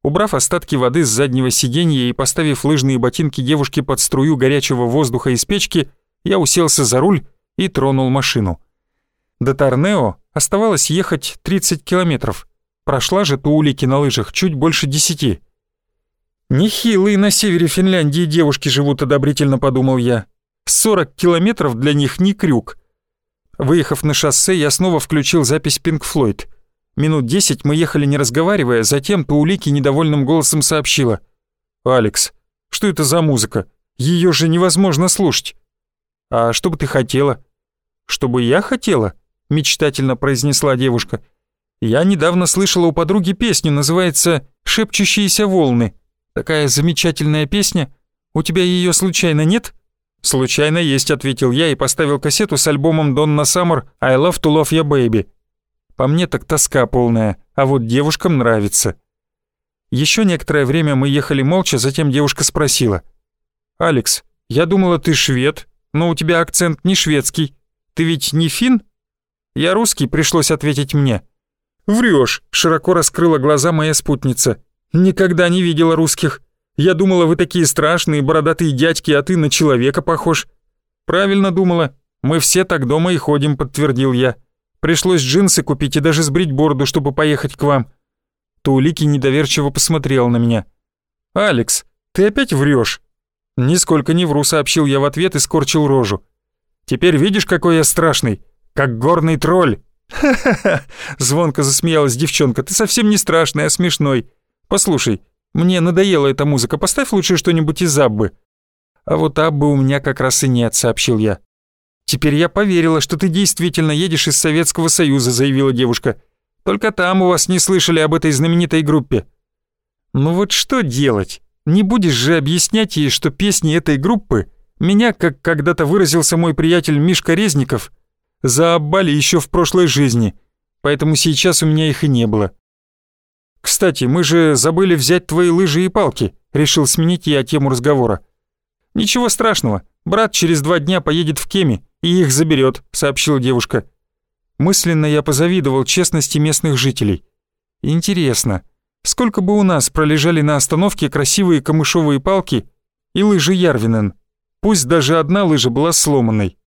Убрав остатки воды с заднего сиденья и поставив лыжные ботинки девушки под струю горячего воздуха из печки, я уселся за руль и тронул машину. До Торнео оставалось ехать 30 километров. Прошла же Туулики на лыжах чуть больше десяти. «Нехилые на севере Финляндии девушки живут», — одобрительно подумал я. «Сорок километров для них не крюк». Выехав на шоссе, я снова включил запись Pink Floyd. Минут десять мы ехали не разговаривая, затем Таулики недовольным голосом сообщила. «Алекс, что это за музыка? Ее же невозможно слушать». «А что бы ты хотела?» «Чтобы я хотела?» — мечтательно произнесла девушка. «Я недавно слышала у подруги песню, называется «Шепчущиеся волны». Такая замечательная песня. У тебя ее случайно нет?» «Случайно есть», — ответил я и поставил кассету с альбомом Донна Саммер «I love to love your baby». По мне так тоска полная, а вот девушкам нравится. Еще некоторое время мы ехали молча, затем девушка спросила. «Алекс, я думала, ты швед, но у тебя акцент не шведский. Ты ведь не фин?» «Я русский», — пришлось ответить мне. «Врешь», — широко раскрыла глаза моя спутница. «Никогда не видела русских. Я думала, вы такие страшные, бородатые дядьки, а ты на человека похож». «Правильно думала. Мы все так дома и ходим», — подтвердил я. «Пришлось джинсы купить и даже сбрить бороду, чтобы поехать к вам». Тулики недоверчиво посмотрел на меня. «Алекс, ты опять врешь?» «Нисколько не вру», — сообщил я в ответ и скорчил рожу. «Теперь видишь, какой я страшный? Как горный тролль!» «Ха-ха-ха!» — звонко засмеялась девчонка. «Ты совсем не страшный, а смешной. Послушай, мне надоела эта музыка, поставь лучше что-нибудь из Аббы». «А вот Аббы у меня как раз и нет», — сообщил я. «Теперь я поверила, что ты действительно едешь из Советского Союза», — заявила девушка. «Только там у вас не слышали об этой знаменитой группе». «Ну вот что делать? Не будешь же объяснять ей, что песни этой группы меня, как когда-то выразился мой приятель Мишка Резников, заобали еще в прошлой жизни, поэтому сейчас у меня их и не было». «Кстати, мы же забыли взять твои лыжи и палки», — решил сменить я тему разговора. «Ничего страшного, брат через два дня поедет в Кеми и их заберет», — сообщила девушка. Мысленно я позавидовал честности местных жителей. Интересно, сколько бы у нас пролежали на остановке красивые камышовые палки и лыжи Ярвинен? Пусть даже одна лыжа была сломанной.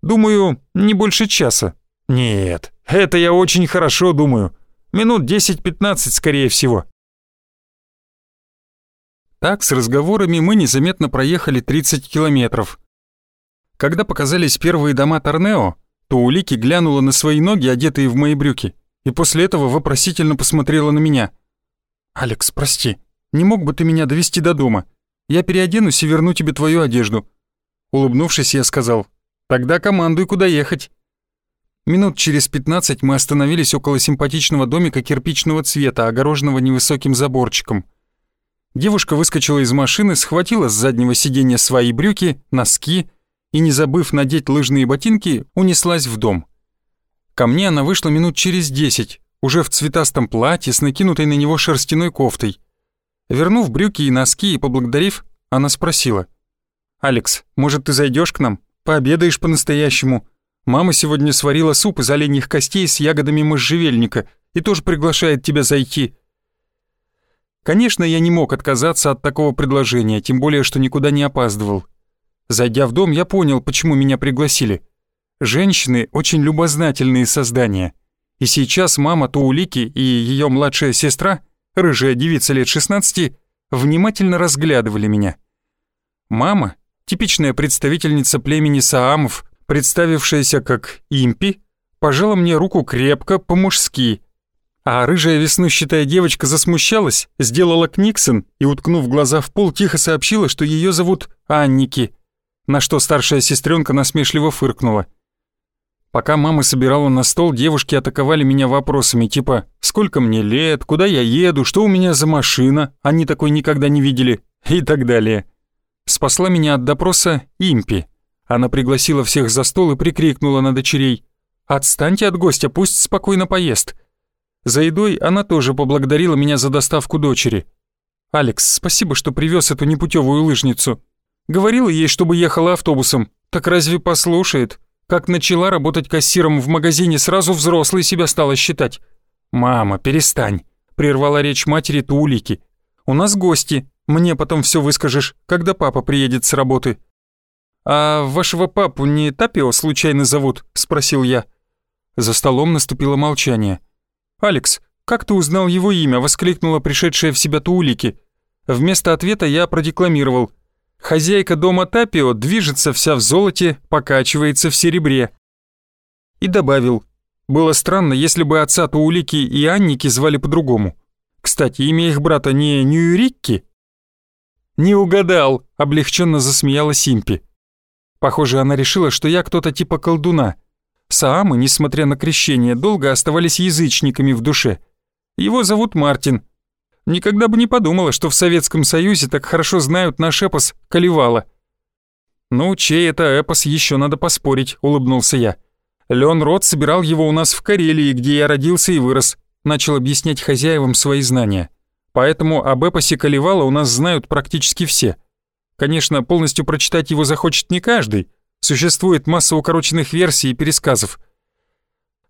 Думаю, не больше часа. Нет, это я очень хорошо думаю. Минут 10-15, скорее всего. Так, с разговорами мы незаметно проехали 30 километров. Когда показались первые дома Торнео, то Улики глянула на свои ноги, одетые в мои брюки, и после этого вопросительно посмотрела на меня. «Алекс, прости, не мог бы ты меня довести до дома? Я переоденусь и верну тебе твою одежду». Улыбнувшись, я сказал, «Тогда командуй, куда ехать». Минут через пятнадцать мы остановились около симпатичного домика кирпичного цвета, огороженного невысоким заборчиком. Девушка выскочила из машины, схватила с заднего сиденья свои брюки, носки и, не забыв надеть лыжные ботинки, унеслась в дом. Ко мне она вышла минут через десять, уже в цветастом платье с накинутой на него шерстяной кофтой. Вернув брюки и носки и поблагодарив, она спросила. «Алекс, может, ты зайдешь к нам? Пообедаешь по-настоящему?» Мама сегодня сварила суп из оленьих костей с ягодами можжевельника и тоже приглашает тебя зайти. Конечно, я не мог отказаться от такого предложения, тем более, что никуда не опаздывал. Зайдя в дом, я понял, почему меня пригласили. Женщины — очень любознательные создания. И сейчас мама Таулики и ее младшая сестра, рыжая девица лет 16, внимательно разглядывали меня. Мама, типичная представительница племени Саамов, представившаяся как Импи, пожала мне руку крепко, по-мужски. А рыжая веснущатая девочка засмущалась, сделала книксон и, уткнув глаза в пол, тихо сообщила, что ее зовут Анники, на что старшая сестренка насмешливо фыркнула. Пока мама собирала на стол, девушки атаковали меня вопросами типа «Сколько мне лет? Куда я еду? Что у меня за машина? Они такой никогда не видели» и так далее. Спасла меня от допроса Импи. Она пригласила всех за стол и прикрикнула на дочерей. «Отстаньте от гостя, пусть спокойно поест». За едой она тоже поблагодарила меня за доставку дочери. «Алекс, спасибо, что привез эту непутевую лыжницу. Говорила ей, чтобы ехала автобусом. Так разве послушает? Как начала работать кассиром в магазине, сразу взрослой себя стала считать. «Мама, перестань», — прервала речь матери Тулики. «У нас гости. Мне потом все выскажешь, когда папа приедет с работы». «А вашего папу не Тапио случайно зовут?» — спросил я. За столом наступило молчание. «Алекс, как ты узнал его имя?» — воскликнула пришедшая в себя Туулики. Вместо ответа я продекламировал. «Хозяйка дома Тапио движется вся в золоте, покачивается в серебре». И добавил. Было странно, если бы отца Туулики и Анники звали по-другому. Кстати, имя их брата не Ньюрикки? «Не угадал», — облегченно засмеялась Симпи. Похоже, она решила, что я кто-то типа колдуна. Саамы, несмотря на крещение, долго оставались язычниками в душе. Его зовут Мартин. Никогда бы не подумала, что в Советском Союзе так хорошо знают наш эпос «Калевала». «Ну, чей это эпос, еще надо поспорить», — улыбнулся я. «Леон Рот собирал его у нас в Карелии, где я родился и вырос», — начал объяснять хозяевам свои знания. «Поэтому об эпосе Каливала у нас знают практически все. Конечно, полностью прочитать его захочет не каждый. Существует масса укороченных версий и пересказов.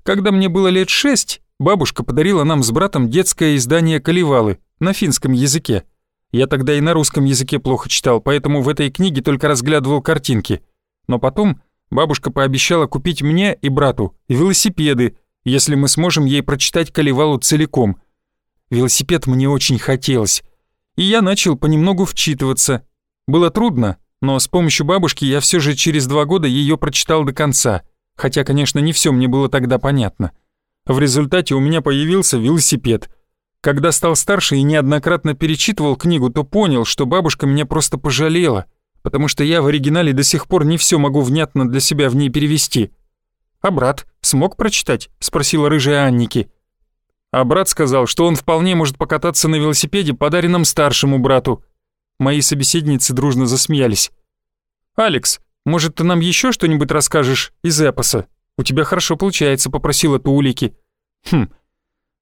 Когда мне было лет шесть, бабушка подарила нам с братом детское издание Каливалы на финском языке. Я тогда и на русском языке плохо читал, поэтому в этой книге только разглядывал картинки. Но потом бабушка пообещала купить мне и брату велосипеды, если мы сможем ей прочитать Каливалу целиком. Велосипед мне очень хотелось. И я начал понемногу вчитываться. Было трудно, но с помощью бабушки я все же через два года ее прочитал до конца, хотя, конечно, не все мне было тогда понятно. В результате у меня появился велосипед — когда стал старше и неоднократно перечитывал книгу, то понял, что бабушка меня просто пожалела, потому что я в оригинале до сих пор не все могу внятно для себя в ней перевести. «А брат смог прочитать?» — спросила рыжая Анники. А брат сказал, что он вполне может покататься на велосипеде, подаренном старшему брату. Мои собеседницы дружно засмеялись. «Алекс, может, ты нам еще что-нибудь расскажешь из эпоса? У тебя хорошо получается», — попросила Туулики. «Хм,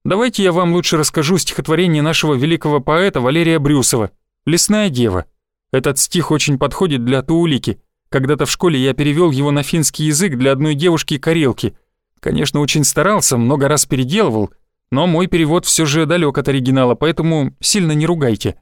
Давайте я вам лучше расскажу стихотворение нашего великого поэта Валерия Брюсова «Лесная дева». Этот стих очень подходит для Туулики. Когда-то в школе я перевел его на финский язык для одной девушки-карелки. Конечно, очень старался, много раз переделывал, но мой перевод все же далек от оригинала, поэтому сильно не ругайте.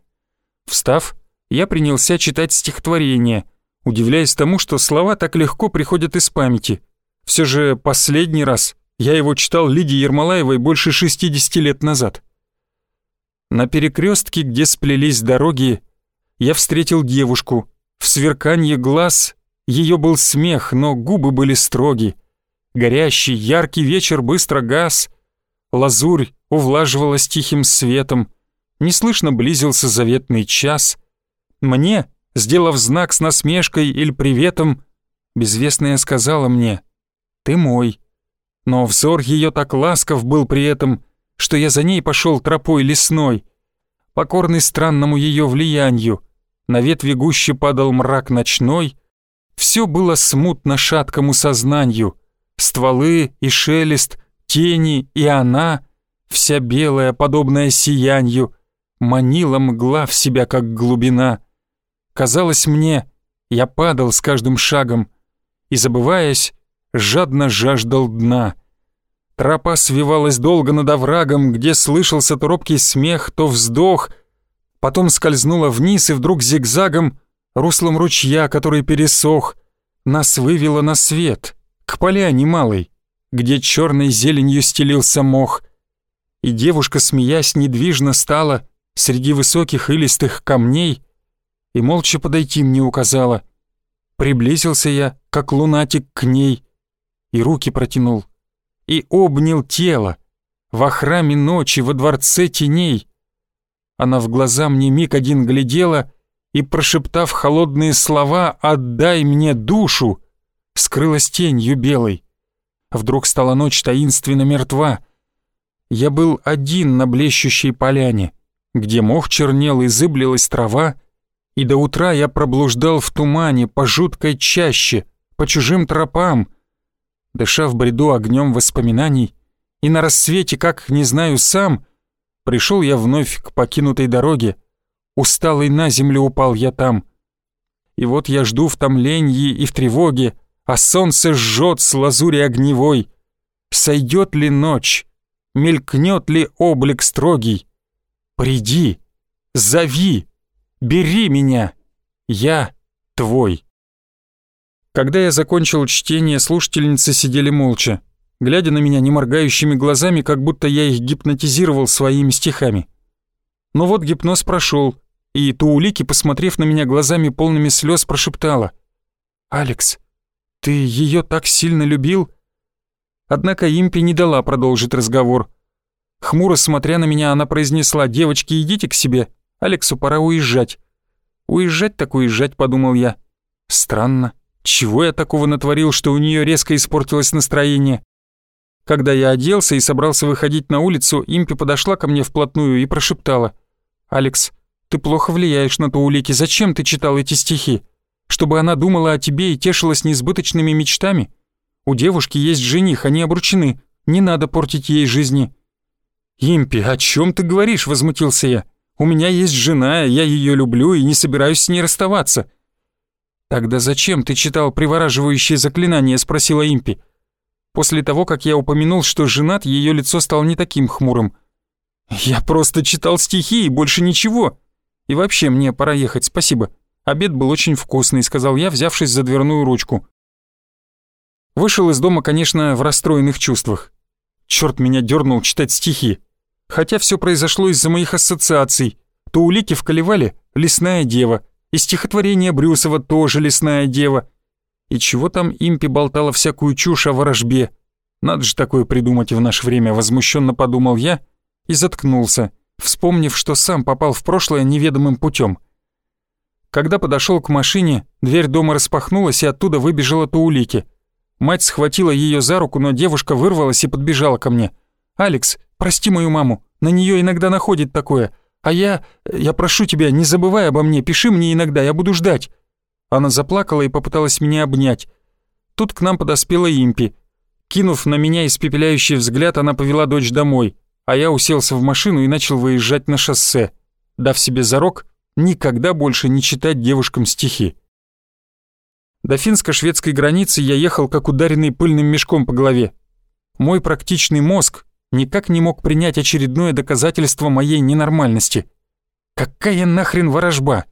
Встав, я принялся читать стихотворение, удивляясь тому, что слова так легко приходят из памяти. Все же последний раз я его читал Лидии Ермолаевой больше 60 лет назад. На перекрестке, где сплелись дороги, я встретил девушку. В сверканье глаз ее был смех, но губы были строги. Горящий, яркий вечер быстро гас. Лазурь увлаживалась тихим светом. Неслышно близился заветный час. Мне, сделав знак с насмешкой или приветом, безвестная сказала мне «Ты мой» но взор ее так ласков был при этом, что я за ней пошел тропой лесной, покорный странному ее влиянию. На ветви гуще падал мрак ночной, все было смутно шаткому сознанию, стволы и шелест, тени и она, вся белая, подобная сиянью, манила мгла в себя, как глубина. Казалось мне, я падал с каждым шагом, и, забываясь, жадно жаждал дна. Тропа свивалась долго над оврагом, где слышался то робкий смех, то вздох, потом скользнула вниз и вдруг зигзагом, руслом ручья, который пересох, нас вывело на свет, к поляне малой, где черной зеленью стелился мох. И девушка, смеясь, недвижно стала среди высоких илистых камней и молча подойти мне указала. Приблизился я, как лунатик, к ней, и руки протянул, и обнял тело, во храме ночи, во дворце теней. Она в глаза мне миг один глядела и, прошептав холодные слова «Отдай мне душу!», скрылась тенью белой. Вдруг стала ночь таинственно мертва. Я был один на блещущей поляне, где мох чернел и зыблилась трава, и до утра я проблуждал в тумане по жуткой чаще, по чужим тропам, дыша в бреду огнем воспоминаний, и на рассвете, как не знаю сам, пришел я вновь к покинутой дороге, усталый на землю упал я там. И вот я жду в томлении и в тревоге, а солнце жжет с лазури огневой. Сойдет ли ночь, мелькнет ли облик строгий? Приди, зови, бери меня, я твой. Когда я закончил чтение, слушательницы сидели молча, глядя на меня неморгающими глазами, как будто я их гипнотизировал своими стихами. Но вот гипноз прошел, и Туулики, посмотрев на меня глазами полными слез, прошептала. «Алекс, ты ее так сильно любил?» Однако Импи не дала продолжить разговор. Хмуро смотря на меня, она произнесла «Девочки, идите к себе, Алексу пора уезжать». «Уезжать так уезжать», — подумал я. «Странно. Чего я такого натворил, что у нее резко испортилось настроение? Когда я оделся и собрался выходить на улицу, Импи подошла ко мне вплотную и прошептала. «Алекс, ты плохо влияешь на то улики. Зачем ты читал эти стихи?» Чтобы она думала о тебе и тешилась несбыточными мечтами? У девушки есть жених, они обручены. Не надо портить ей жизни». «Импи, о чем ты говоришь?» — возмутился я. «У меня есть жена, я ее люблю и не собираюсь с ней расставаться». «Тогда зачем ты читал привораживающее заклинание?» — спросила Импи. После того, как я упомянул, что женат, ее лицо стало не таким хмурым. «Я просто читал стихи и больше ничего. И вообще, мне пора ехать, спасибо. Обед был очень вкусный», — сказал я, взявшись за дверную ручку. Вышел из дома, конечно, в расстроенных чувствах. Черт меня дернул читать стихи. Хотя все произошло из-за моих ассоциаций. То улики в Колевале — лесная дева, и стихотворение Брюсова тоже лесная дева. И чего там импи болтала всякую чушь о ворожбе? Надо же такое придумать в наше время, возмущенно подумал я и заткнулся, вспомнив, что сам попал в прошлое неведомым путем. Когда подошел к машине, дверь дома распахнулась, и оттуда выбежала Таулики. Мать схватила ее за руку, но девушка вырвалась и подбежала ко мне. «Алекс, прости мою маму, на нее иногда находит такое. А я... я прошу тебя, не забывай обо мне, пиши мне иногда, я буду ждать». Она заплакала и попыталась меня обнять. Тут к нам подоспела Импи. Кинув на меня испепеляющий взгляд, она повела дочь домой, а я уселся в машину и начал выезжать на шоссе, дав себе зарок никогда больше не читать девушкам стихи. До финско-шведской границы я ехал как ударенный пыльным мешком по голове. Мой практичный мозг никак не мог принять очередное доказательство моей ненормальности. Какая нахрен ворожба?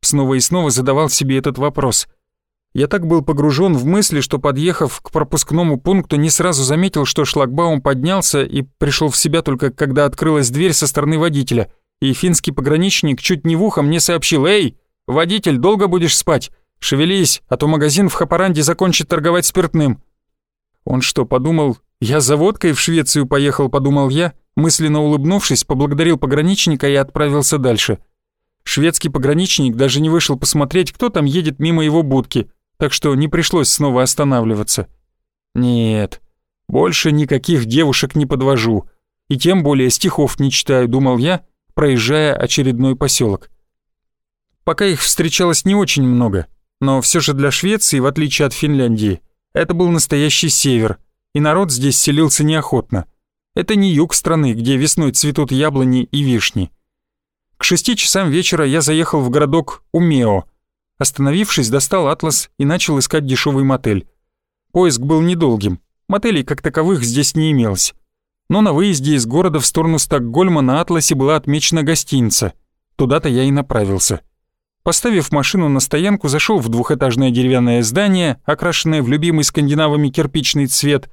Снова и снова задавал себе этот вопрос. Я так был погружен в мысли, что, подъехав к пропускному пункту, не сразу заметил, что шлагбаум поднялся и пришел в себя только когда открылась дверь со стороны водителя, и финский пограничник чуть не в ухо мне сообщил «Эй, водитель, долго будешь спать? Шевелись, а то магазин в Хапаранде закончит торговать спиртным». Он что, подумал, я за водкой в Швецию поехал, подумал я, мысленно улыбнувшись, поблагодарил пограничника и отправился дальше. Шведский пограничник даже не вышел посмотреть, кто там едет мимо его будки, так что не пришлось снова останавливаться. Нет, больше никаких девушек не подвожу, и тем более стихов не читаю, думал я, проезжая очередной поселок. Пока их встречалось не очень много, но все же для Швеции, в отличие от Финляндии, это был настоящий север, и народ здесь селился неохотно. Это не юг страны, где весной цветут яблони и вишни. К шести часам вечера я заехал в городок Умео. Остановившись, достал атлас и начал искать дешевый мотель. Поиск был недолгим, мотелей как таковых здесь не имелось. Но на выезде из города в сторону Стокгольма на атласе была отмечена гостиница. Туда-то я и направился. Поставив машину на стоянку, зашел в двухэтажное деревянное здание, окрашенное в любимый скандинавами кирпичный цвет.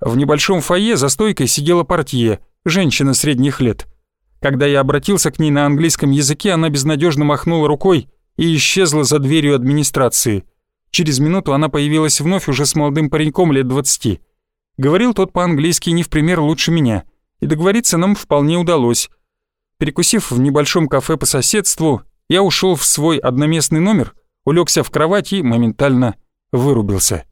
В небольшом фойе за стойкой сидела портье, женщина средних лет. Когда я обратился к ней на английском языке, она безнадежно махнула рукой и исчезла за дверью администрации. Через минуту она появилась вновь уже с молодым пареньком лет двадцати. Говорил тот по-английски не в пример лучше меня, и договориться нам вполне удалось. Перекусив в небольшом кафе по соседству, я ушел в свой одноместный номер, улегся в кровать и моментально вырубился.